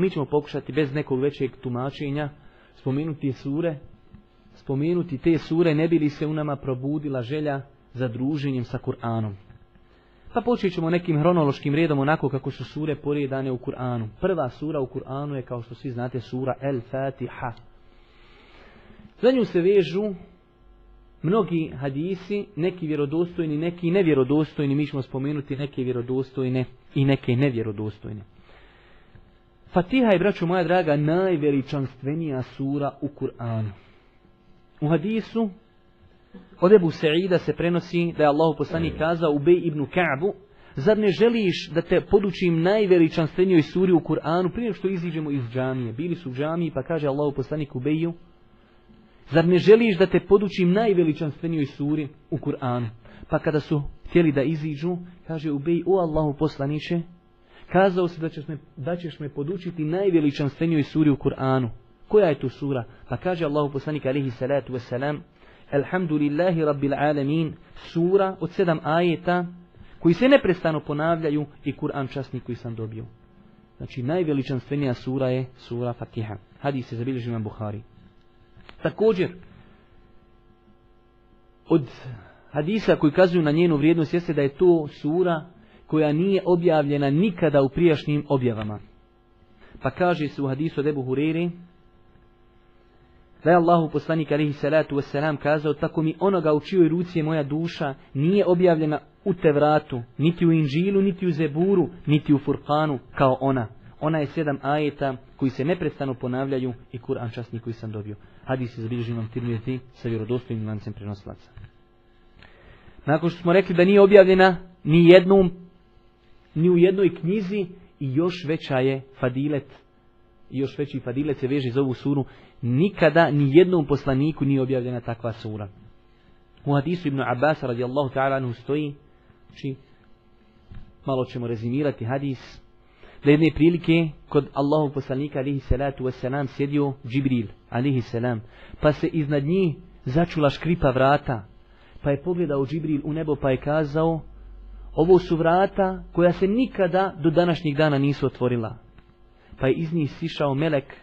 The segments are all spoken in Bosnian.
Mi ćemo pokušati bez nekog većeg tumačenja spomenuti sure, spomenuti te sure ne bili se u nama probudila želja za druženjem sa Kur'anom. Pa počet ćemo nekim hronološkim redom onako kako su sure poredane u Kur'anu. Prva sura u Kur'anu je kao što svi znate sura El Fatiha. Za nju se vežu mnogi hadisi, neki vjerodostojni, neki nevjerodostojni, mi ćemo spomenuti neke vjerodostojne i neke nevjerodostojne. Fatiha je, braću moja draga, najveličanstvenija sura u Kur'anu. U hadisu od Ebu Sa'ida se prenosi da je Allah poslanik kazao Ubej ibn Ka'bu, zar ne želiš da te podučim najveličanstvenijoj suri u Kur'anu prije što iziđemo iz džamije? Bili su u džamiji pa kaže Allah poslanik Ubeju, Zar ne želiš da te podučim najveličanstvenijoj suri u Kur'anu? Pa kada su htjeli da iziđu, kaže Ubej, o Allahu poslaniće, kazao se da ćeš, me, da ćeš me podučiti najveličanstvenijoj suri u Kur'anu. Koja je tu sura? Pa kaže Allahu poslanik alihi salatu wasalam, Alhamdulillahi rabbil alamin, sura od sedam ajeta koji se neprestano ponavljaju i Kur'an časni koji sam dobio. Znači najveličanstvenija sura je sura Fatiha. Hadis se zabilježi imam Buhari. Također, od hadisa koji kazuju na njenu vrijednost jeste da je to sura koja nije objavljena nikada u prijašnjim objavama. Pa kaže se u hadisu od Ebu Hureri, da je Allahu poslanik alihi salatu wasalam kazao, tako mi onoga u čijoj ruci je moja duša nije objavljena u Tevratu, niti u Inžilu, niti u Zeburu, niti u Furkanu kao ona. Ona je sedam ajeta koji se neprestano ponavljaju i Kur'an časni koji sam dobio. Hadis je zabilježen vam tirmijeti sa vjerodostojnim lancem prenoslaca. Nakon što smo rekli da nije objavljena ni jednom, ni u jednoj knjizi i još veća je fadilet, i još veći fadilet se veže za ovu suru, nikada ni jednom poslaniku nije objavljena takva sura. U hadisu Ibn Abbas radijallahu ta'ala anhu stoji, či malo ćemo rezimirati hadis, da jedne prilike kod Allahu poslanika alihi salatu wasalam sjedio Džibril alihi salam pa se iznad njih začula škripa vrata pa je pogledao Džibril u nebo pa je kazao ovo su vrata koja se nikada do današnjih dana nisu otvorila pa je iz njih sišao melek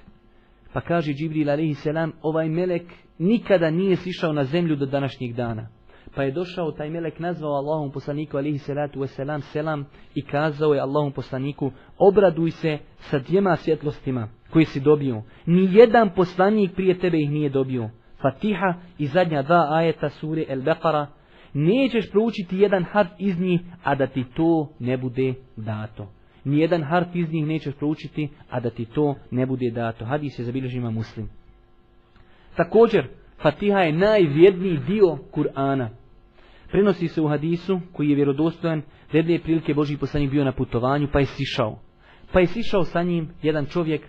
pa kaže Džibril alihi salam ovaj melek nikada nije sišao na zemlju do današnjih dana Pa je došao taj melek nazvao Allahom poslaniku alihi salatu wasalam selam i kazao je Allahom poslaniku obraduj se sa dvijema svjetlostima koji si dobio. Ni jedan poslanik prije tebe ih nije dobio. Fatiha i zadnja dva ajeta sure El Beqara nećeš proučiti jedan harf iz njih, a da ti to ne bude dato. Nijedan harf iz njih nećeš proučiti, a da ti to ne bude dato. Hadis je zabilježima muslim. Također, Fatiha je najvjedniji dio Kur'ana. Prenosi se u hadisu koji je vjerodostojan da jedne prilike Boži poslanik bio na putovanju pa je sišao. Pa je sišao sa njim jedan čovjek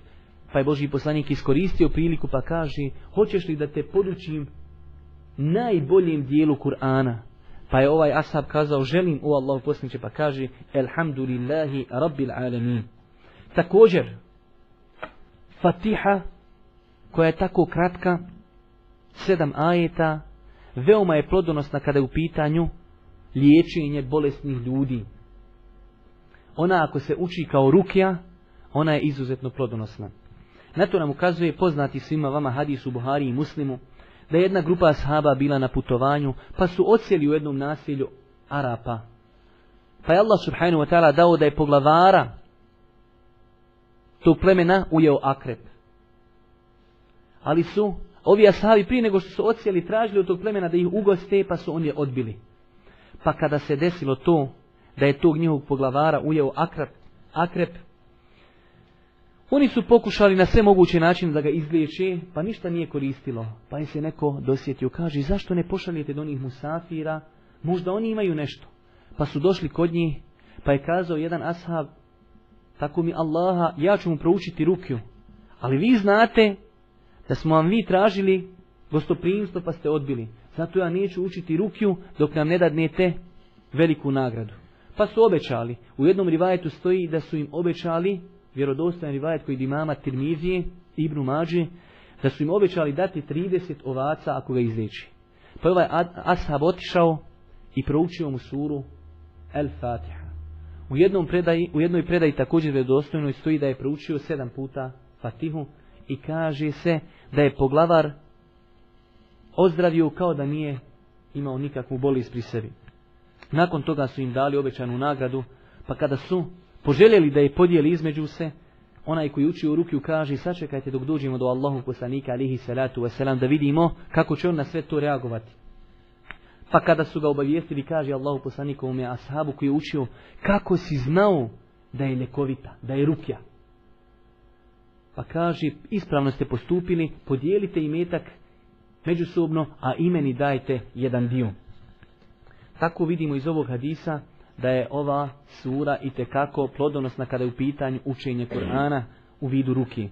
pa je Boži poslanik iskoristio priliku pa kaže hoćeš li da te podučim najboljem dijelu Kur'ana. Pa je ovaj ashab kazao želim u Allahu poslaniče pa kaže Elhamdulillahi Rabbil Alamin. Također Fatiha koja je tako kratka sedam ajeta veoma je plodonosna kada je u pitanju liječenje bolesnih ljudi. Ona ako se uči kao rukja, ona je izuzetno plodonosna. Na to nam ukazuje poznati svima vama hadis u Buhari i Muslimu, da je jedna grupa ashaba bila na putovanju, pa su ocijeli u jednom nasilju Arapa. Pa je Allah subhanahu wa ta'ala dao da je poglavara tog plemena ujeo akrep. Ali su Ovi ashabi prije nego što su ocijeli tražili od tog plemena da ih ugoste, pa su oni odbili. Pa kada se desilo to, da je tog njihovog poglavara ujeo akrep, akrep, oni su pokušali na sve moguće načine da ga izliječe, pa ništa nije koristilo. Pa im se neko dosjetio, kaže, zašto ne pošaljete do njih musafira, možda oni imaju nešto. Pa su došli kod njih, pa je kazao jedan ashab, tako mi Allaha, ja ću mu proučiti rukju. Ali vi znate da smo vam vi tražili gostoprimstvo pa ste odbili. Zato ja neću učiti rukju dok nam ne dadnete veliku nagradu. Pa su obećali. U jednom rivajetu stoji da su im obećali, vjerodostojan rivajet koji imama Tirmizije, Ibnu Mađe, da su im obećali dati 30 ovaca ako ga izleči. Pa je ovaj ashab otišao i proučio mu suru El Fatiha. U, jednom predaji, u jednoj predaji također vjerodostojnoj stoji da je proučio sedam puta Fatihu i kaže se da je poglavar ozdravio kao da nije imao nikakvu bolest pri sebi. Nakon toga su im dali obećanu nagradu, pa kada su poželjeli da je podijeli između se, onaj koji uči u rukiju kaže sačekajte dok dođemo do Allahu poslanika alihi salatu wasalam da vidimo kako će on na sve to reagovati. Pa kada su ga obavijestili, kaže Allahu poslanik ovom je ashabu koji je učio kako si znao da je lekovita, da je rukja. Pa kaže, ispravno ste postupili, podijelite imetak međusobno, a imeni dajte jedan dio. Tako vidimo iz ovog hadisa da je ova sura i tekako plodonosna kada je u pitanju učenje Kur'ana u vidu ruki.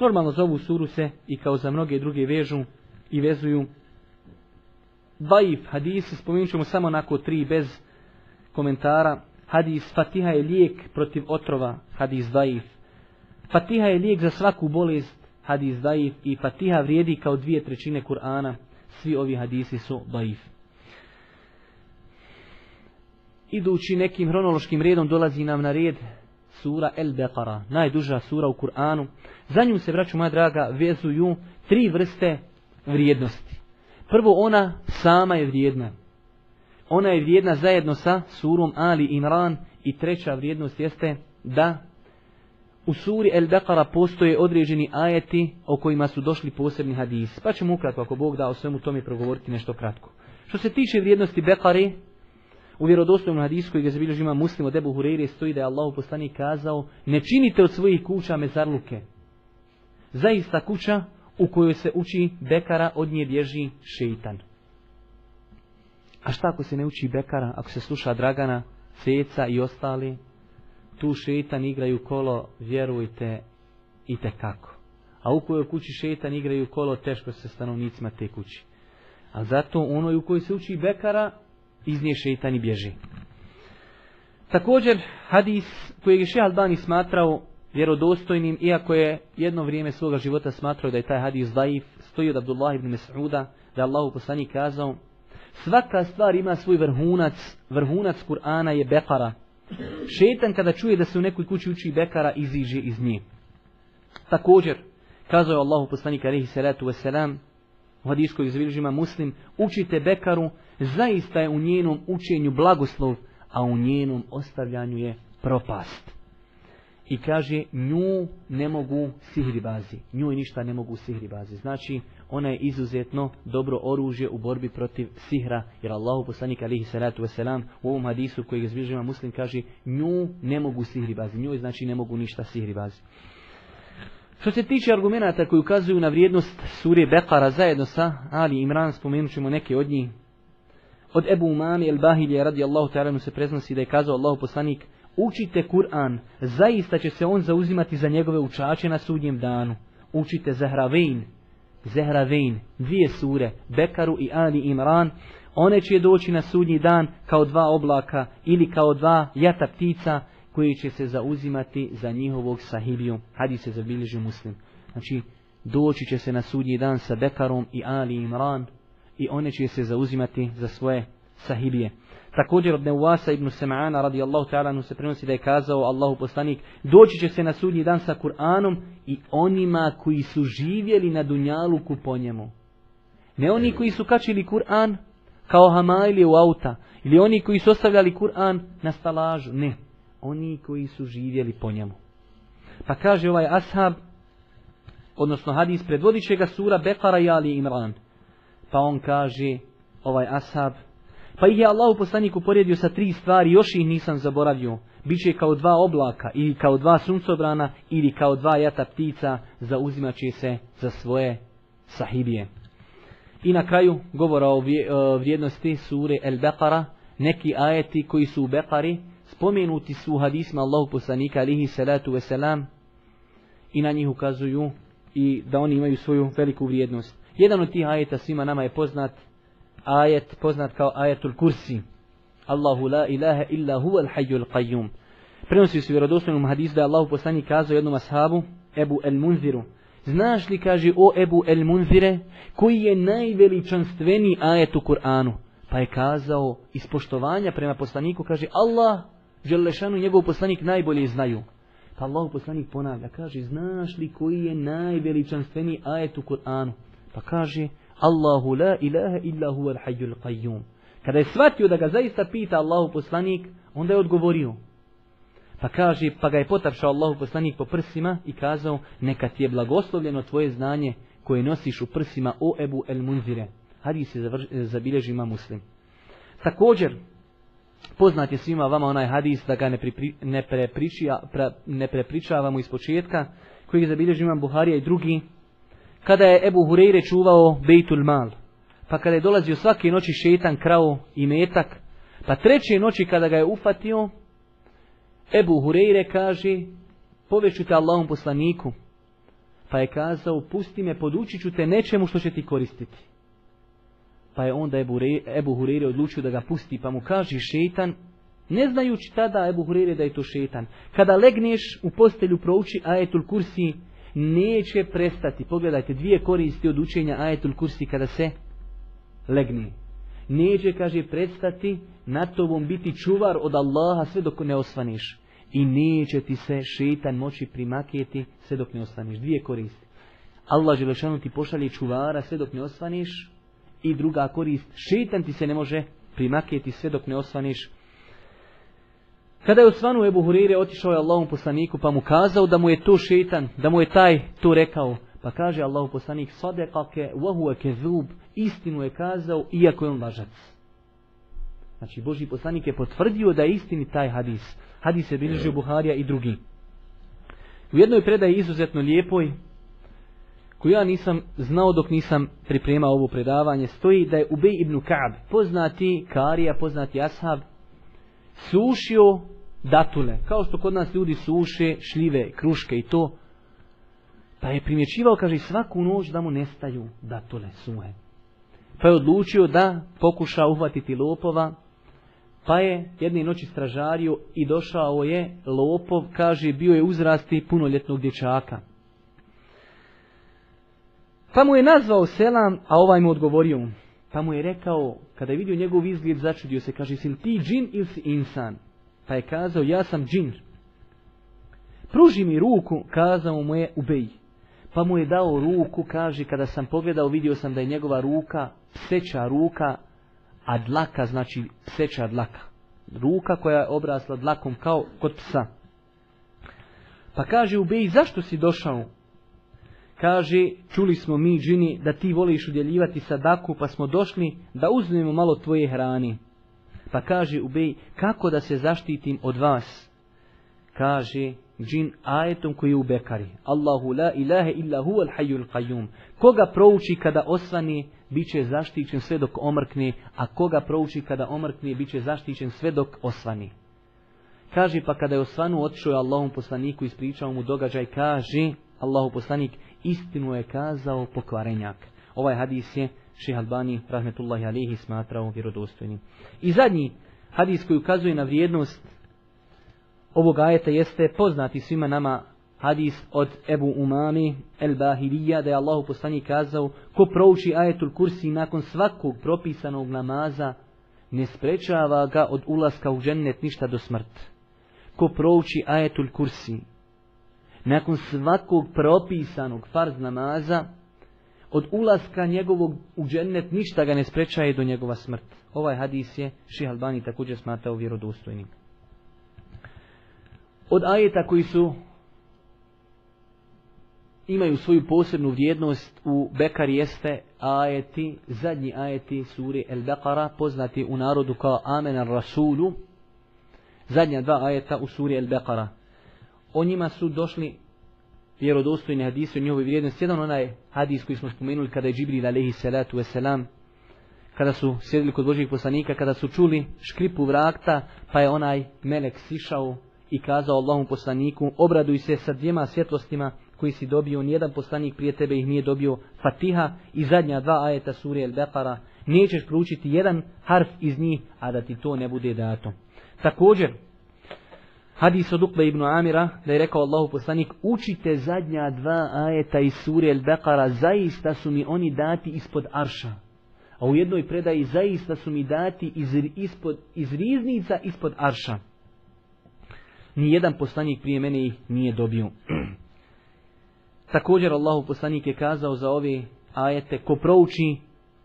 Normalno za ovu suru se i kao za mnoge druge vežu i vezuju Daif hadisi, spominut ćemo samo onako tri bez komentara. Hadis Fatiha je lijek protiv otrova, hadis Daif. Fatiha je lijek za svaku bolest, hadis Daif. I Fatiha vrijedi kao dvije trećine Kur'ana. Svi ovi hadisi su Daif. Idući nekim hronološkim redom dolazi nam na red sura El Beqara, najduža sura u Kur'anu. Za nju se, braću moja draga, vezuju tri vrste vrijednosti. Prvo, ona sama je vrijedna. Ona je vrijedna zajedno sa surom Ali Imran i treća vrijednost jeste da u suri El Beqara postoje određeni ajeti o kojima su došli posebni hadisi. Pa ćemo ukratko, ako Bog da o svemu tome progovoriti nešto kratko. Što se tiče vrijednosti Bekare, u vjerodostojnom hadisu koji ga zabilježi ima muslim od Ebu Hureyre stoji da je Allah poslanik kazao ne činite od svojih kuća mezarluke. Zaista kuća u kojoj se uči bekara, od nje bježi šeitan. A šta ako se ne uči bekara, ako se sluša Dragana, Ceca i ostali, tu šeitan igraju kolo, vjerujte, i te kako. A u kojoj kući šeitan igraju kolo, teško se stanovnicima te kući. A zato onoj u kojoj se uči bekara, iz nje šeitan i bježi. Također, hadis koji je Šeha Albani smatrao vjerodostojnim, iako je jedno vrijeme svoga života smatrao da je taj hadis daif, stoji od Abdullah ibn Mas'uda, da je Allahu poslani kazao, svaka stvar ima svoj vrhunac, vrhunac Kur'ana je Bekara. Šetan kada čuje da se u nekoj kući uči Bekara, iziže iz nje. Također, kazao je Allah poslanik alaihi salatu wasalam, u hadisu koji muslim, učite Bekaru, zaista je u njenom učenju blagoslov, a u njenom ostavljanju je propast i kaže nju ne mogu sihribazi. Nju i ništa ne mogu sihribazi. Znači ona je izuzetno dobro oružje u borbi protiv sihra. Jer Allahu poslanik alihi salatu wasalam u ovom hadisu koji izbilježima muslim kaže nju ne mogu sihribazi. Nju znači ne mogu ništa sihribazi. Što se tiče argumenta koji ukazuju na vrijednost sure Bekara zajedno sa Ali Imran, spomenut ćemo neke od njih. Od Ebu Umami el-Bahilje radijallahu ta'ala se preznosi da je kazao Allahu poslanik Učite Kur'an, zaista će se on zauzimati za njegove učače na sudnjem danu. Učite Zahravein, Zahravein, dvije sure, Bekaru i Ali Imran, one će doći na sudnji dan kao dva oblaka ili kao dva jata ptica koji će se zauzimati za njihovog sahibiju. Hadis se zabilježi muslim. Znači, doći će se na sudnji dan sa Bekarom i Ali Imran i one će se zauzimati za svoje sahibije. Također od Neuasa ibn Sema'ana radijallahu ta'ala se prenosi da je kazao Allahu poslanik doći će se na sudnji dan sa Kur'anom i onima koji su živjeli na Dunjaluku po njemu. Ne oni koji su kačili Kur'an kao Hamaili u auta ili oni koji su ostavljali Kur'an na stalažu. Ne, oni koji su živjeli po njemu. Pa kaže ovaj ashab, odnosno hadis predvodit će ga sura Bekara i Ali Imran. Pa on kaže, ovaj ashab, Pa ih je Allah poslanik uporedio sa tri stvari, još ih nisam zaboravio. Biće kao dva oblaka, ili kao dva suncobrana, ili kao dva jata ptica, zauzimaće se za svoje sahibije. I na kraju govora o vrijednosti sure El Bekara, neki ajeti koji su u Bekari, spomenuti su u hadisma Allahu poslanika alihi salatu wasalam, i na njih ukazuju i da oni imaju svoju veliku vrijednost. Jedan od tih ajeta svima nama je poznat, ajet poznat kao ajetul kursi. Allahu la ilaha illa huwa al-hayyul qayyum. Prenosi se vjerodostojnom hadis da je Allahu poslanik kazao jednom ashabu Ebu el Munziru. Znaš li, kaže, o Ebu el Munzire, koji je najveličanstveni ajet u Kur'anu? Pa je kazao, iz poštovanja prema poslaniku, kaže, Allah, Đelešanu njegov poslanik najbolje znaju. Pa Allah poslanik ponavlja, kaže, znaš li koji je najveličanstveniji ajet u Kur'anu? Pa kaže, Allahu la ilaha illa huwa al-hayyul qayyum. Kada je shvatio da ga zaista pita Allahu poslanik, onda je odgovorio. Pa kaže, pa ga je potapšao Allahu poslanik po prsima i kazao, neka ti je blagoslovljeno tvoje znanje koje nosiš u prsima o Ebu el Munzire. Hadis se zabilježi ima muslim. Također, poznat je svima vama onaj hadis da ga ne, pripri, ne, prepričija, pre, ne prepričavamo iz početka, koji je zabilježio imam Buharija i drugi, kada je Ebu Hureyre čuvao Bejtul Mal, pa kada je dolazio svake noći šetan, krao i metak, pa treće noći kada ga je ufatio, Ebu Hureyre kaže, poveću te Allahom poslaniku, pa je kazao, pusti me, podučit ću te nečemu što će ti koristiti. Pa je onda Ebu, Re, Ebu Hureyre odlučio da ga pusti, pa mu kaže šeitan, ne znajući tada Ebu Hureyre da je to šeitan, Kada legneš u postelju prouči ajetul kursi, neće prestati. Pogledajte, dvije koristi od učenja ajetul kursi kada se legne. Neće, kaže, prestati na tobom biti čuvar od Allaha sve dok ne osvaniš. I neće ti se šeitan moći primakijeti sve dok ne osvaniš. Dvije koristi. Allah Želešanu ti pošalje čuvara sve dok ne osvaniš. I druga korist, šetan ti se ne može primaketi sve dok ne osvaniš. Kada je osvanu Ebu Hurire, otišao je Allahom poslaniku pa mu kazao da mu je to šetan, da mu je taj to rekao. Pa kaže Allahu poslanik, sadekake, wahu kezub, istinu je kazao, iako je on lažac. Znači, Boži poslanik je potvrdio da je istini taj hadis. Hadis je bilježio Buharija i drugi. U jednoj predaji izuzetno lijepoj, koju ja nisam znao dok nisam pripremao ovo predavanje, stoji da je Ubej ibn Ka'b, poznati Karija, poznati Ashab, sušio datule, kao što kod nas ljudi suše šljive, kruške i to, pa je primjećivao, kaže, svaku noć da mu nestaju datule suhe. Pa je odlučio da pokuša uhvatiti lopova, pa je jedne noći stražario i došao je lopov, kaže, bio je uzrasti punoljetnog dječaka. Pa mu je nazvao selam, a ovaj mu odgovorio. Pa mu je rekao, kada je vidio njegov izgled, začudio se, kaže, si ti džin ili si insan? Pa je kazao, ja sam džin. Pruži mi ruku, kazao mu je ubej. Pa mu je dao ruku, kaže, kada sam pogledao, vidio sam da je njegova ruka, pseća ruka, a dlaka znači pseća dlaka. Ruka koja je obrasla dlakom kao kod psa. Pa kaže ubej, zašto si došao? Kaže, čuli smo mi, džini, da ti voliš udjeljivati sadaku, pa smo došli da uzmemo malo tvoje hrani. Pa kaže ubej, kako da se zaštitim od vas? Kaže, džin ajetom koji je u Bekari. Allahu la ilahe illa hu al hayyul qayyum. Koga prouči kada osvani, bit će zaštićen sve dok omrkne, a koga prouči kada omrkne, bit će zaštićen sve dok osvani. Kaže pa kada je osvanu, otišao je Allahom poslaniku ispričao mu događaj, kaže Allahu poslanik, istinu je kazao pokvarenjak. Ovaj hadis je Šeha Albani, rahmetullahi alihi, smatrao vjerodostojnim. I zadnji hadis koji ukazuje na vrijednost ovog ajeta jeste poznati svima nama hadis od Ebu Umami El Bahilija da je Allahu poslanik kazao ko prouči ajetul kursi nakon svakog propisanog namaza ne sprečava ga od ulaska u džennet ništa do smrt. Ko prouči ajetul kursi nakon svakog propisanog farz namaza od ulaska njegovog u džennet ništa ga ne sprečaje do njegova smrt. Ovaj hadis je Ših Albani također smatao vjerodostojnim. Od ajeta koji su imaju svoju posebnu vrijednost u Bekar jeste ajeti, zadnji ajeti suri El Bekara, poznati u narodu kao Amen al Rasulu, zadnja dva ajeta u suri El Bekara. O njima su došli vjerodostojni hadisi o njihovoj vrijednosti. Jedan onaj hadis koji smo spomenuli kada je Džibril alaihi salatu wasalam, kada su sjedili kod Božih poslanika, kada su čuli škripu vrakta, pa je onaj melek sišao i kazao Allahom poslaniku, obraduj se sa dvijema svjetlostima koji si dobio, nijedan poslanik prije tebe ih nije dobio, Fatiha i zadnja dva ajeta suri El Beqara, nećeš proučiti jedan harf iz njih, a da ti to ne bude dato. Također, hadis od Ukbe ibn Amira, da je rekao Allahu poslanik, učite zadnja dva ajeta iz suri El Beqara, zaista su mi oni dati ispod arša. A u jednoj predaji zaista su mi dati iz, ispod, iz riznica ispod arša. ni jedan poslanik prije mene ih nije dobio. Također Allahu poslanik je kazao za ove ajete ko prouči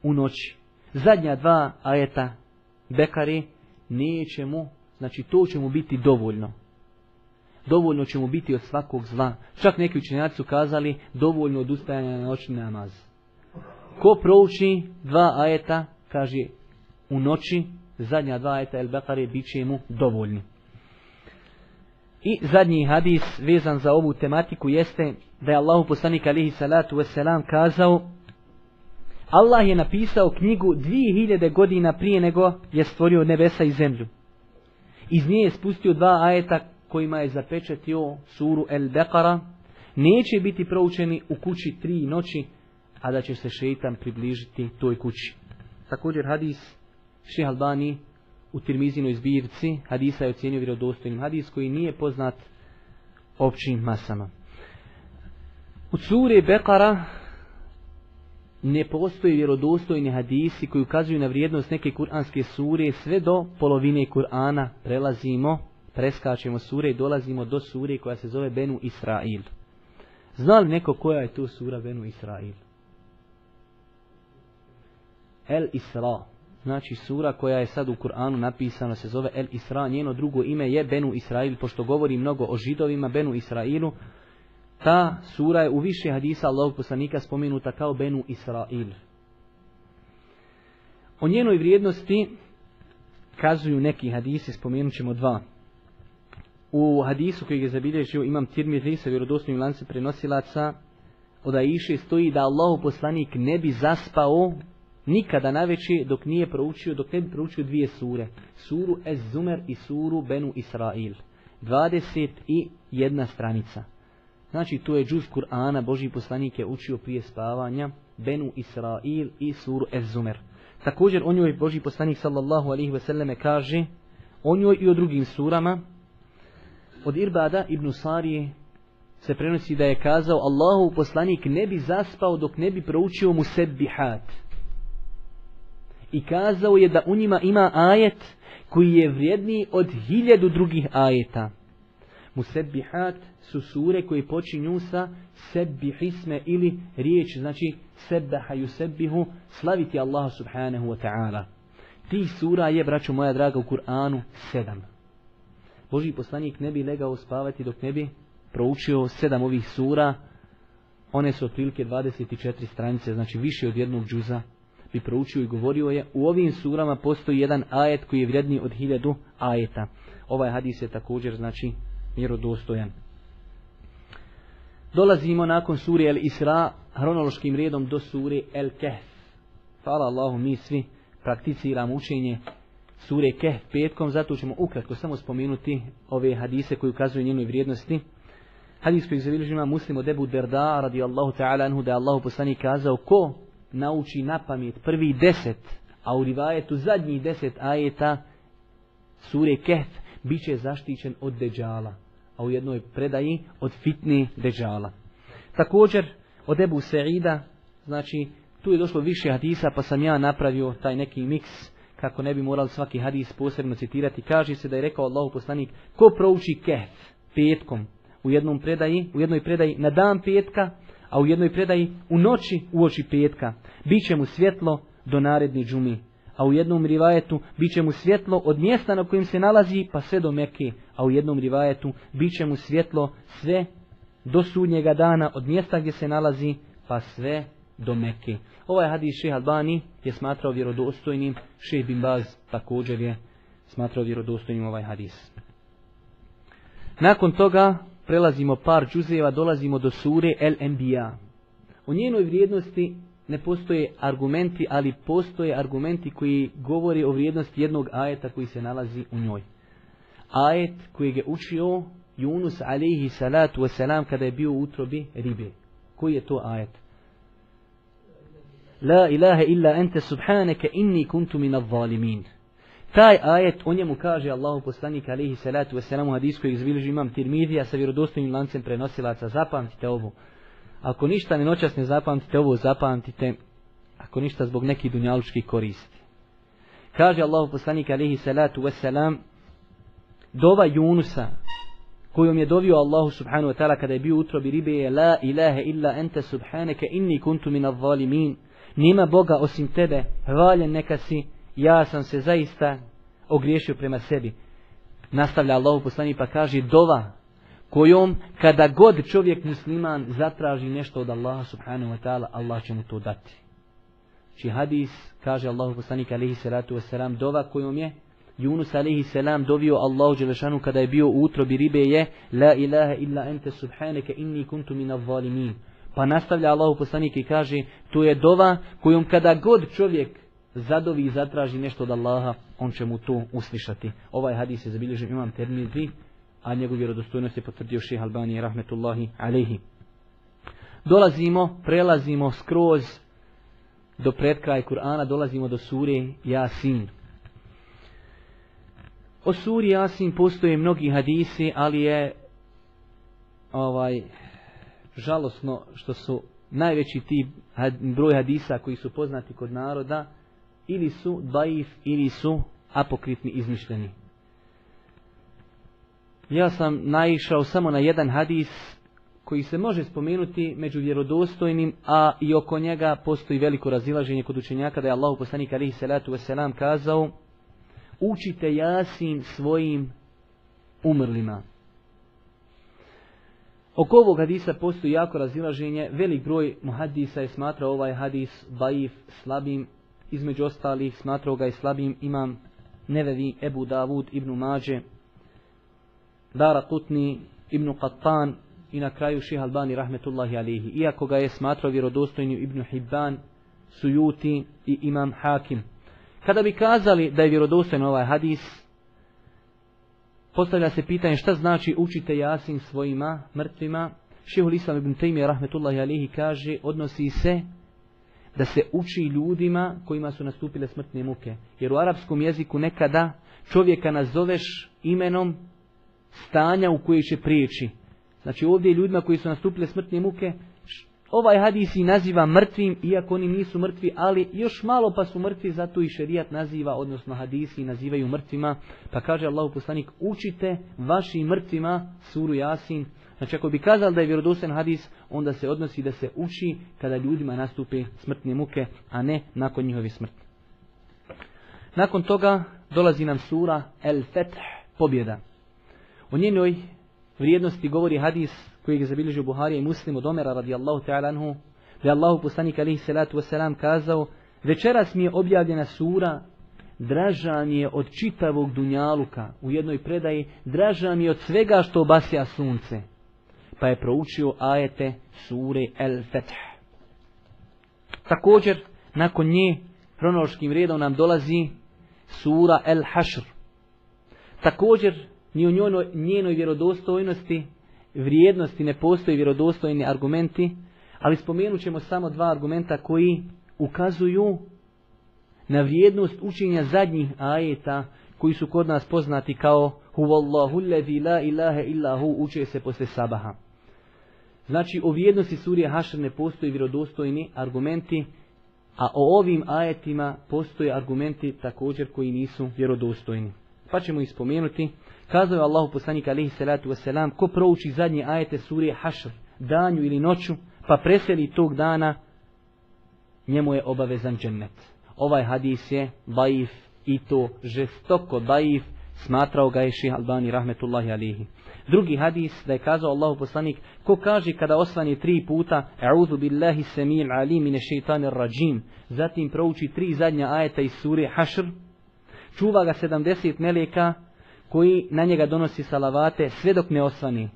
u noći. Zadnja dva ajeta Bekari neće mu, znači to će mu biti dovoljno. Dovoljno će mu biti od svakog zla. Čak neki učenjaci su kazali dovoljno odustajanja na noćni namaz. Ko prouči dva ajeta, kaže u noći, zadnja dva ajeta El Bekare bit će mu dovoljni. I zadnji hadis vezan za ovu tematiku jeste da je Allahu poslanik alihi salatu wasalam kazao Allah je napisao knjigu 2000 godina prije nego je stvorio nebesa i zemlju. Iz nje je spustio dva ajeta kojima je zapečetio suru El Beqara. Neće biti proučeni u kući tri noći, a da će se šeitan približiti toj kući. Također hadis Ših Albani u Tirmizinoj zbirci hadisa je ocjenio vjerodostojnim hadis koji nije poznat općim masama. U suri Bekara ne postoji vjerodostojni hadisi koji ukazuju na vrijednost neke kuranske sure sve do polovine Kur'ana prelazimo, preskačemo sure i dolazimo do sure koja se zove Benu Israil. Zna li neko koja je tu sura Benu Israil? El Isra. Znači sura koja je sad u Kur'anu napisana se zove El Isra. Njeno drugo ime je Benu Israil. Pošto govori mnogo o židovima Benu Israilu. Ta sura je u više hadisa Allahog poslanika spomenuta kao Benu Israil. O njenoj vrijednosti kazuju neki hadisi, spomenut ćemo dva. U hadisu koji je zabilježio imam tirmidhi sa vjerodostojnim lance prenosilaca od Aiše stoji da Allahu poslanik ne bi zaspao nikada naveći dok nije proučio, dok ne bi proučio dvije sure. Suru Ez-Zumer i suru Benu Israil. 21 stranica. Znači to je džuz Kur'ana, Boži poslanik je učio prije spavanja, Benu Israil i suru Ez-Zumer. Također o njoj Boži poslanik sallallahu alihi veseleme kaže, o njoj i o drugim surama, od Irbada ibn Sarije se prenosi da je kazao Allahu poslanik ne bi zaspao dok ne bi proučio mu sebihat. I kazao je da u njima ima ajet koji je vrijedniji od hiljadu drugih ajeta. Musebihat su sure koje počinju sa sebihisme ili riječ, znači sebbaha yusebbihu, slaviti Allaha subhanahu wa ta'ala. Ti sura je, braćo moja draga, u Kur'anu sedam. Boži poslanik ne bi legao spavati dok ne bi proučio sedam ovih sura. One su otprilike 24 stranice, znači više od jednog džuza bi proučio i govorio je. U ovim surama postoji jedan ajet koji je vrijedni od hiljadu ajeta. Ovaj hadis je također, znači, mjerodostojan. Dolazimo nakon suri El Isra hronološkim redom do suri El Kehf. Hvala Allahu, mi svi prakticiramo učenje sure Kehf petkom, zato ćemo ukratko samo spomenuti ove hadise koji ukazuju njenoj vrijednosti. Hadis koji zabilježi ima muslim od Ebu Derda radijallahu ta'ala anhu da je Allahu poslani kazao ko nauči na pamet prvi deset, a u rivajetu zadnji deset ajeta sure Kehf bit će zaštićen od deđala, a u jednoj predaji od fitne deđala. Također od Ebu Seida, znači tu je došlo više hadisa pa sam ja napravio taj neki miks kako ne bi morali svaki hadis posebno citirati, kaže se da je rekao Allahu poslanik, ko prouči kehf petkom u jednom predaji, u jednoj predaji na dan petka, a u jednoj predaji u noći u oči petka, bit će mu svjetlo do naredni džumi. A u jednom rivajetu bit će mu svjetlo od mjesta na kojem se nalazi pa sve do Mekke. A u jednom rivajetu bit će mu svjetlo sve do sudnjega dana od mjesta gdje se nalazi pa sve do Mekke. Ovaj hadis šeha Albani je smatrao vjerodostojnim, šeha Bin Baz također je smatrao vjerodostojnim ovaj hadis. Nakon toga prelazimo par džuzeva, dolazimo do sure El Enbiya. O njenoj vrijednosti ne postoje argumenti, ali postoje argumenti koji govori o vrijednosti jednog ajeta koji se nalazi u njoj. Ajet koji je učio Yunus alaihi salatu wasalam kada je bio u utrobi ribe. Koji je to ajet? La ilaha illa ente subhaneke inni kuntu min zalimin. Taj ajet o njemu kaže Allahu poslanik alejhi salatu wasalam u hadisku kojeg zbilježi imam Tirmidija sa vjerodostojnim lancem prenosilaca. Zapamtite ovo. Ako ništa ne noćas ne zapamtite ovo, zapamtite ako ništa zbog neki dunjalučki koristi. Kaže Allahu poslanik alejhi salatu wasalam dova Junusa kojom je dovio Allahu subhanahu wa ta'ala kada je bio utrobi ribe je La ilaha illa ente subhaneke inni kuntu min zalimin. Nima Boga osim tebe, hvaljen neka si, ja sam se zaista ogriješio prema sebi. Nastavlja Allah poslani pa kaže dova kojom kada god čovjek musliman zatraži nešto od Allaha subhanahu wa ta'ala, Allah će mu to dati. Či hadis, kaže Allahu poslanik alihi salatu wasalam, dova kojom je Yunus alihi salam dovio Allahu Đelešanu kada je bio u utrobi ribe je La ilaha illa ente subhaneke inni kuntu min zalimin. Pa nastavlja Allahu poslanik i kaže to je dova kojom kada god čovjek zadovi i zatraži nešto od Allaha, on će mu to uslišati. Ovaj hadis je zabilježen imam termizi, a njegov vjerodostojnost je potvrdio šeha Albanije rahmetullahi alaihi. Dolazimo, prelazimo skroz do predkraja Kur'ana, dolazimo do sure Jasin. O suri Jasin postoje mnogi hadisi, ali je ovaj žalosno što su najveći tip broj hadisa koji su poznati kod naroda ili su daif ili su apokrifni izmišljeni. Ja sam naišao samo na jedan hadis koji se može spomenuti među vjerodostojnim, a i oko njega postoji veliko razilaženje kod učenjaka da je Allah poslanik alihi salatu wasalam kazao učite jasin svojim umrlima. Oko ovog hadisa postoji jako razilaženje. Velik broj muhadisa je smatrao ovaj hadis baif, slabim. Između ostalih smatrao ga i slabim imam Nevevi, Ebu Davud, Ibn Mađe, Dara Kutni, Ibn Qattan i na kraju Ših Albani rahmetullahi alihi. Iako ga je smatrao vjerodostojnim Ibn Hibban, Sujuti i Imam Hakim. Kada bi kazali da je vjerodostojan ovaj hadis, postavlja se pitanje šta znači učite jasin svojima mrtvima. Šehul Islam ibn Taymi rahmetullahi alihi kaže odnosi se da se uči ljudima kojima su nastupile smrtne muke. Jer u arapskom jeziku nekada čovjeka nazoveš imenom stanja u koje će prijeći. Znači ovdje ljudima koji su nastupile smrtne muke, ovaj hadis i naziva mrtvim, iako oni nisu mrtvi, ali još malo pa su mrtvi, zato i šerijat naziva, odnosno hadisi nazivaju mrtvima. Pa kaže Allahu poslanik, učite vašim mrtvima suru Jasin. Znači ako bi kazali da je vjerodosan hadis, onda se odnosi da se uči kada ljudima nastupe smrtne muke, a ne nakon njihovi smrti. Nakon toga dolazi nam sura El Feth, pobjeda. O njenoj vrijednosti govori hadis koji je zabilježio Buharija i Muslim od Omera radijallahu ta'ala anhu, da je Allahu poslanik alihi salatu wasalam kazao, večeras mi je objavljena sura, draža mi je od čitavog dunjaluka, u jednoj predaji, draža mi je od svega što obasja sunce. Pa je proučio ajete sure El Feth. Također, nakon nje, hronološkim redom nam dolazi sura El Hašr. Također, ni u njenoj, njenoj vjerodostojnosti, vrijednosti ne postoji vjerodostojni argumenti, ali spomenut ćemo samo dva argumenta koji ukazuju na vrijednost učenja zadnjih ajeta koji su kod nas poznati kao Huvallahu alladhi la ilaha illa hu uče se posle sabaha. Znači o vrijednosti surije Hašr ne postoji vjerodostojni argumenti, a o ovim ajetima postoje argumenti također koji nisu vjerodostojni. Pa ćemo ih spomenuti. Kazao je Allahu poslanik alihi salatu wasalam, ko prouči zadnje ajete sure Hašr, danju ili noću, pa preseli tog dana, njemu je obavezan džennet. Ovaj hadis je daif i to žestoko daif, smatrao ga je ših Albani rahmetullahi alihi. Drugi hadis da je kazao Allahu poslanik, ko kaže kada osvani tri puta, a'udhu billahi samil alim mine šeitanir rajim, zatim prouči tri zadnja ajeta iz sure Hašr, čuva ga 70 meleka, koji na njega donosi salavate sve dok ne osvani.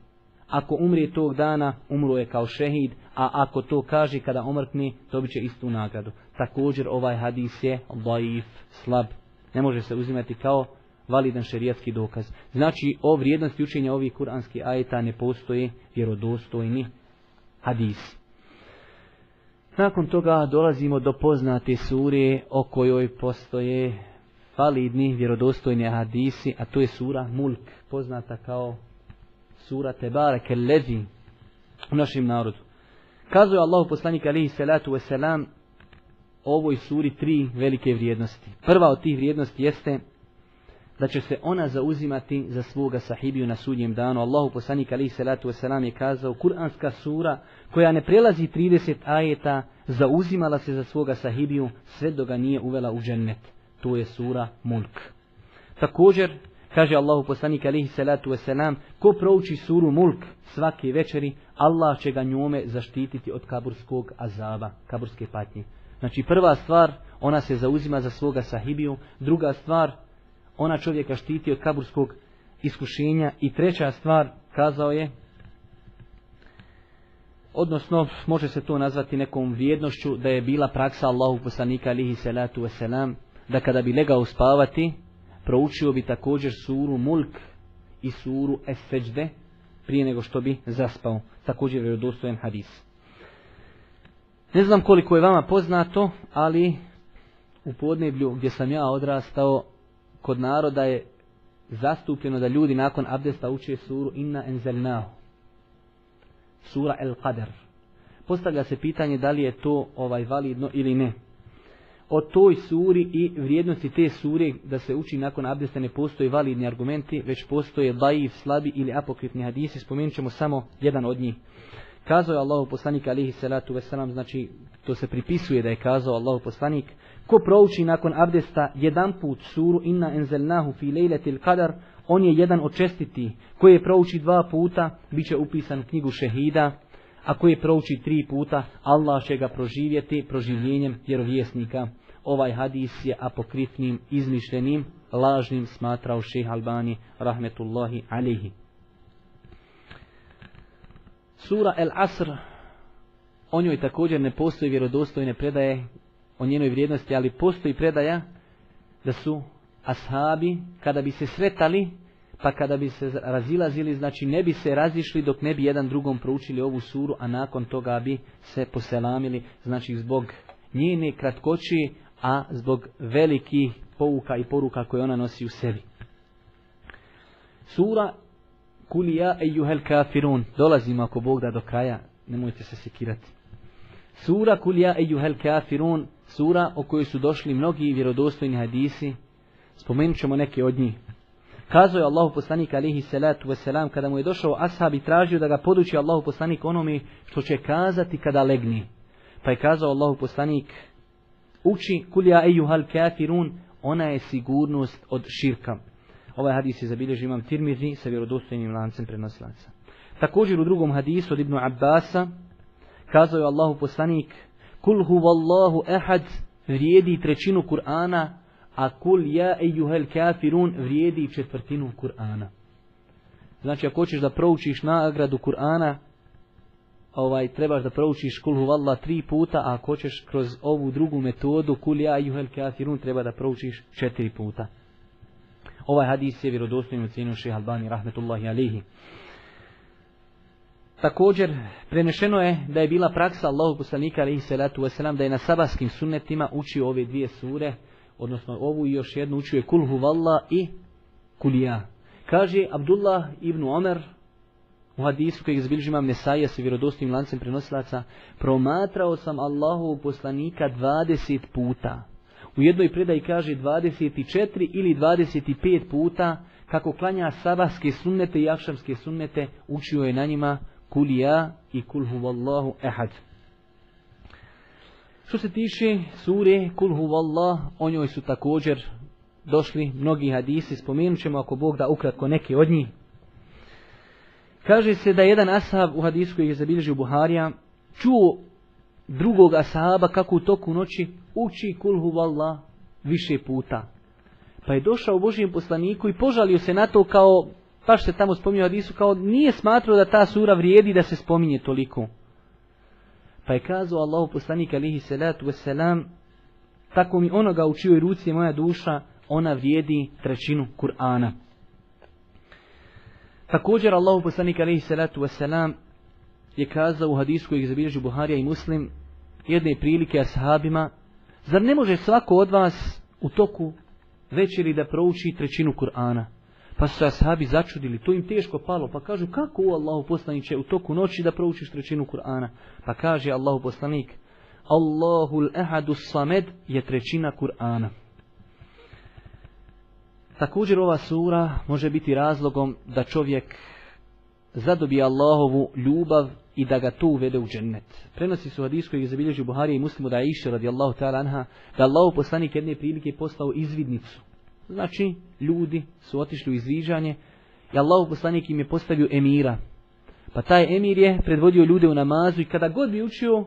Ako umri tog dana, umro je kao šehid, a ako to kaže kada omrkni, dobit će istu nagradu. Također ovaj hadis je daif, slab. Ne može se uzimati kao validan šerijatski dokaz. Znači, o vrijednosti učenja ovih kuranskih ajeta ne postoji vjerodostojni hadis. Nakon toga dolazimo do poznate sure o kojoj postoje validni, vjerodostojni hadisi, a to je sura Mulk, poznata kao sura Tebare Kelezi u našem narodu. Kazuje Allah poslanik alihi salatu wasalam ovoj suri tri velike vrijednosti. Prva od tih vrijednosti jeste da će se ona zauzimati za svoga sahibiju na sudnjem danu. Allahu poslanik alihi salatu wasalam je kazao, kuranska sura koja ne prelazi 30 ajeta, zauzimala se za svoga sahibiju sve do ga nije uvela u džennet. To je sura Mulk. Također, kaže Allahu poslanik alihi salatu wasalam, ko prouči suru Mulk svake večeri, Allah će ga njome zaštititi od kaburskog azaba, kaburske patnje. Znači prva stvar, ona se zauzima za svoga sahibiju, druga stvar, ona čovjeka štiti od kaburskog iskušenja i treća stvar, kazao je, odnosno može se to nazvati nekom vrijednošću da je bila praksa Allahu poslanika alihi salatu wasalam, da kada bi legao spavati, proučio bi također suru Mulk i suru Es-Seđde prije nego što bi zaspao. Također je dostojen hadis. Ne znam koliko je vama poznato, ali u podneblju gdje sam ja odrastao, kod naroda je zastupljeno da ljudi nakon abdesta uče suru Inna Enzelnahu. Sura El Qadr. Postavlja se pitanje da li je to ovaj validno ili ne. O toj suri i vrijednosti te sure da se uči nakon abdesta ne postoje validni argumenti, već postoje daif, slabi ili apokrifni hadisi. Spomenut ćemo samo jedan od njih. Kazao je Allahu poslanik alihi salatu veselam, znači to se pripisuje da je kazao Allahu poslanik, ko prouči nakon abdesta jedan put suru inna enzelnahu fi lejletil qadar, on je jedan od čestiti, koji je prouči dva puta, bit će upisan knjigu šehida, Ako je prouči tri puta, Allah će ga proživjeti proživljenjem vjerovjesnika. Ovaj hadis je apokrifnim, izmišljenim, lažnim smatrao šeha Albani, rahmetullahi alihi. Sura El Asr, o njoj također ne postoji vjerodostojne predaje o njenoj vrijednosti, ali postoji predaja da su ashabi, kada bi se sretali, pa kada bi se razilazili, znači ne bi se razišli dok ne bi jedan drugom proučili ovu suru, a nakon toga bi se poselamili, znači zbog njene kratkoći, a zbog velikih pouka i poruka koje ona nosi u sebi. Sura Kul ja ejuhel kafirun. Dolazimo ako Bog da do kraja. Nemojte se sekirati. Sura Kul ja ejuhel kafirun. Sura o kojoj su došli mnogi vjerodostojni hadisi. Spomenut ćemo neke od njih. Kazao je Allahu poslanik alihi salatu wasalam kada mu je došao ashab i tražio da ga poduči Allahu poslanik onome što će kazati kada legni. Pa je kazao Allahu poslanik uči kul ja kafirun. Ona je sigurnost od širka. Ovaj hadis je zabilježio imam Tirmizi sa vjerodostojnim lancem prenoslaca. Također u drugom hadisu od Ibnu Abbasa kazao je Allahu poslanik Kul huvallahu ehad vrijedi trećinu Kur'ana, a kul ja ejuhel kafirun vrijedi četvrtinu Kur'ana. Znači ako hoćeš da proučiš nagradu Kur'ana, ovaj trebaš da proučiš kul huvalla tri puta, a ako hoćeš kroz ovu drugu metodu kul ja ejuhel kafirun treba da proučiš četiri puta. Ovaj hadis je vjerodostojno cijenu šeha Albani rahmetullahi alihi. Također, prenešeno je da je bila praksa Allahu poslanika alihi salatu wasalam da je na sabahskim sunnetima učio ove dvije sure, odnosno ovu i još jednu učuje Kulhu Valla i Kulija. Kaže Abdullah ibn Omer u hadisu kojeg zbilži imam Nesaija sa vjerodostim lancem prenosilaca, promatrao sam Allahu poslanika 20 puta. U jednoj predaji kaže 24 ili 25 puta kako klanja sabahske sunnete i akšamske sunnete, učio je na njima kulija i kulhu vallahu ehad. Što se tiše sure kul huvallah, o njoj su također došli mnogi hadisi, spomenut ćemo ako Bog da ukratko neke od njih. Kaže se da jedan ashab u hadisu koji je zabilježio Buharija čuo drugog ashaba kako u toku noći uči kulhu vallah više puta. Pa je došao Božijem poslaniku i požalio se na to kao, baš se tamo spominio Hadisu, kao nije smatrao da ta sura vrijedi da se spominje toliko. Pa je kazao Allahu poslanik alihi salatu wasalam, tako mi onoga u čijoj ruci je moja duša, ona vrijedi trećinu Kur'ana. Također Allahu poslanik alihi salatu wasalam je kazao u hadisu kojeg zabilježi Buharija i Muslim jedne prilike ashabima, zar ne može svako od vas u toku večeri da prouči trećinu Kur'ana? Pa su se ashabi začudili, to im teško palo, pa kažu kako u Allahu poslaniće u toku noći da proučiš trećinu Kur'ana? Pa kaže Allahu poslanik, Allahul ehadu samed je trećina Kur'ana. Također ova sura može biti razlogom da čovjek zadobije Allahovu ljubav i da ga to uvede u džennet. Prenosi su hadis koji je zabilježio Buhari i muslimu da je iše radijallahu ta'ala anha da Allahu poslanik jedne prilike poslao izvidnicu. Znači, ljudi su otišli u izviđanje i Allahu poslanik im je postavio emira. Pa taj emir je predvodio ljude u namazu i kada god bi učio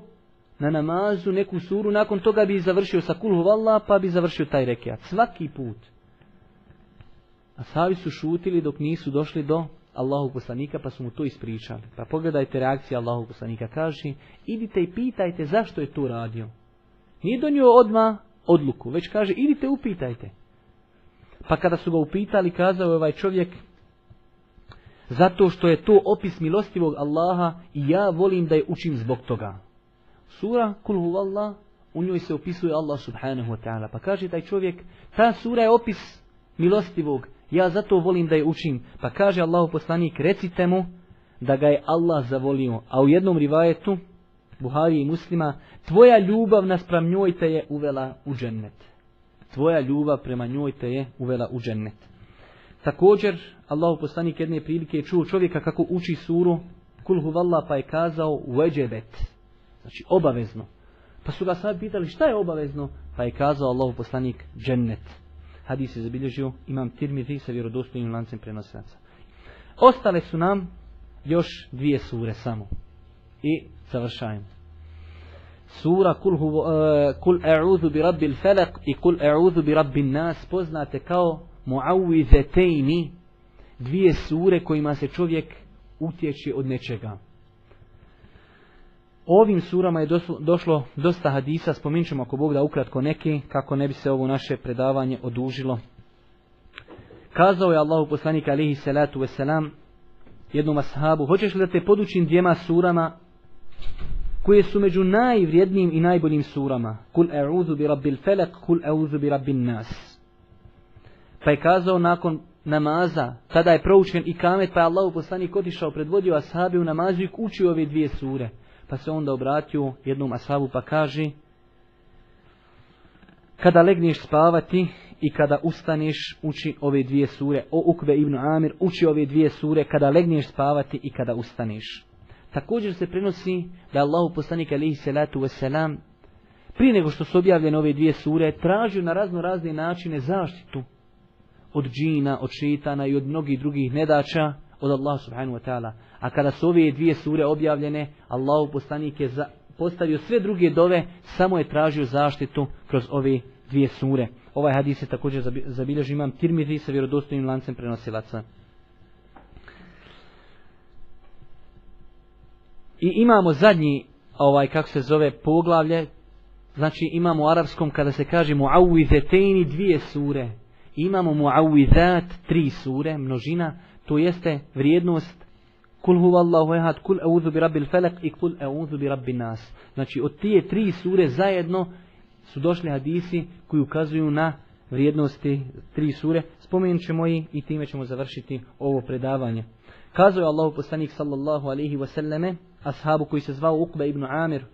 na namazu neku suru, nakon toga bi završio sa kulhu valla pa bi završio taj rekiat. Svaki put. A savi su šutili dok nisu došli do Allahu poslanika pa su mu to ispričali. Pa pogledajte reakcije Allahu poslanika. Kaže, idite i pitajte zašto je to radio. Nije donio odma odluku, već kaže, idite upitajte. Pa kada su ga upitali, kazao je ovaj čovjek, zato što je to opis milostivog Allaha i ja volim da je učim zbog toga. Sura Kul huvallah, u njoj se opisuje Allah subhanahu wa ta'ala. Pa kaže taj čovjek, ta sura je opis milostivog, ja zato volim da je učim. Pa kaže Allahu poslanik, recite mu da ga je Allah zavolio. A u jednom rivajetu, Buhari i muslima, tvoja ljubav naspram njoj te je uvela u džennet. Tvoja ljubav prema njoj te je uvela u džennet. Također, Allahu poslanik jedne prilike je čuo čovjeka kako uči suru, kul huvalla pa je kazao veđebet. Znači obavezno. Pa su ga sad pitali šta je obavezno? Pa je kazao Allahu poslanik džennet hadis je zabilježio imam tirmidhi sa vjerodostojnim lancem prenosilaca. Ostale su nam još dvije sure samo. I završajmo. Sura kul, hu, uh, eh, kul a'udhu bi rabbil falaq i kul a'udhu bi rabbin nas poznate kao muawizetejni dvije sure kojima se čovjek utječe od nečega ovim surama je došlo dosta hadisa, spominut ćemo ako Bog da ukratko neki, kako ne bi se ovo naše predavanje odužilo. Kazao je Allahu poslanik alihi salatu wasalam jednom ashabu, hoćeš li da te podučim dvijema surama koje su među najvrijednijim i najboljim surama? Kul e'udhu bi rabbil felak, kul e'udhu bi rabbin nas. Pa je kazao nakon namaza, tada je proučen i kamet, pa je Allah poslanik otišao, predvodio ashabi u namazu i učio ove dvije sure pa se onda obratio jednom ashabu pa kaže kada legneš spavati i kada ustaneš uči ove dvije sure o Ukve ibn Amir uči ove dvije sure kada legneš spavati i kada ustaneš također se prenosi da Allahu poslanik alihi salatu wasalam prije nego što su objavljene ove dvije sure tražio na razno razne načine zaštitu od džina, od šitana i od mnogih drugih nedača od Allaha subhanahu wa ta'ala. A kada su ove dvije sure objavljene, Allahu poslanik je za, postavio sve druge dove, samo je tražio zaštitu kroz ove dvije sure. Ovaj hadis je također zabilježi imam tirmizi sa vjerodostojnim lancem prenosilaca. I imamo zadnji, ovaj kako se zove, poglavlje, znači imamo u arapskom kada se kaže muawizeteni dvije sure. Imamo muawizat tri sure, množina, to jeste vrijednost kul huvallahu ehad, kul euzu bi rabbil felak i kul euzu bi rabbi nas. Znači od tije tri sure zajedno su došli hadisi koji ukazuju na vrijednosti tri sure. Spomenut ćemo i i time ćemo završiti ovo predavanje. Kazao je Allahu poslanik sallallahu alaihi wasallame ashabu koji se zvao Ukbe ibn Amir.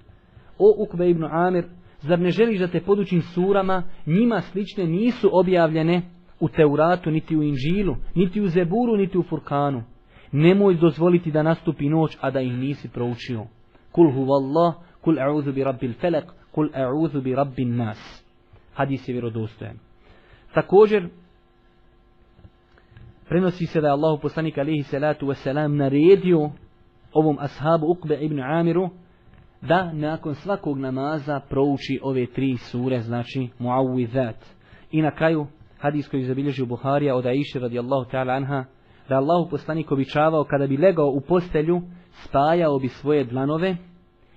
O Ukbe ibn Amir, zar ne želiš da te podučim surama, njima slične nisu objavljene u Teuratu, niti u Inžilu, niti u Zeburu, niti u Furkanu. Nemoj dozvoliti da nastupi noć, a da ih nisi proučio. Kul huvallah, kul a'udhu bi rabbil felek, kul a'udhu bi rabbin nas. Hadis je vjerodostojen. Također, prenosi se da je Allahu poslanik alihi salatu wasalam naredio ovom ashabu Uqbe ibn Amiru da nakon svakog namaza prouči ove tri sure, znači muawwizat. I na kraju hadis koji zabilježi u Buharija od Aisha radijallahu ta'ala anha, da Allah poslanik običavao kada bi legao u postelju, spajao bi svoje dlanove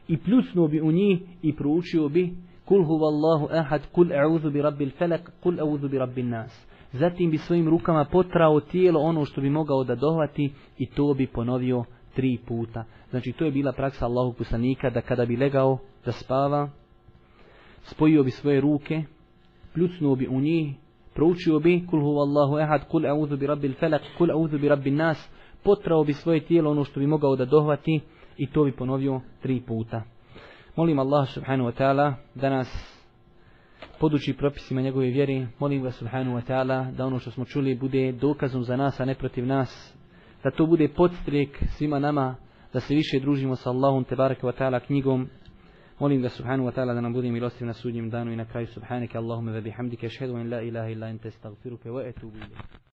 i pljusnuo bi u njih i proučio bi kul huvallahu ahad, kul a'udhu bi rabbil felak, kul a'udhu bi rabbil nas. Zatim bi svojim rukama potrao tijelo ono što bi mogao da dohvati i to bi ponovio tri puta. Znači to je bila praksa Allahu poslanika da kada bi legao da spava, spojio bi svoje ruke, pljucnuo bi u njih proučio bi kul huvallahu ehad, kul a'udhu bi rabbil felak, kul a'udhu bi rabbil nas, potrao bi svoje tijelo ono što bi mogao da dohvati i to bi ponovio tri puta. Molim Allah subhanahu wa ta'ala da nas poduči propisima njegove vjere. Molim ga subhanahu wa ta'ala da ono što smo čuli bude dokazom za nas, a ne protiv nas. Da to bude podstrijek svima nama da se više družimo sa Allahom te baraka wa ta'ala knjigom. Molim ga subhanahu wa ta'ala da nam bude milostiv na sudnjem danu i na kraju subhanike Allahumma wa bihamdike, ashhadu an la ilaha illa ente astaghfiruka wa atubu ilayk.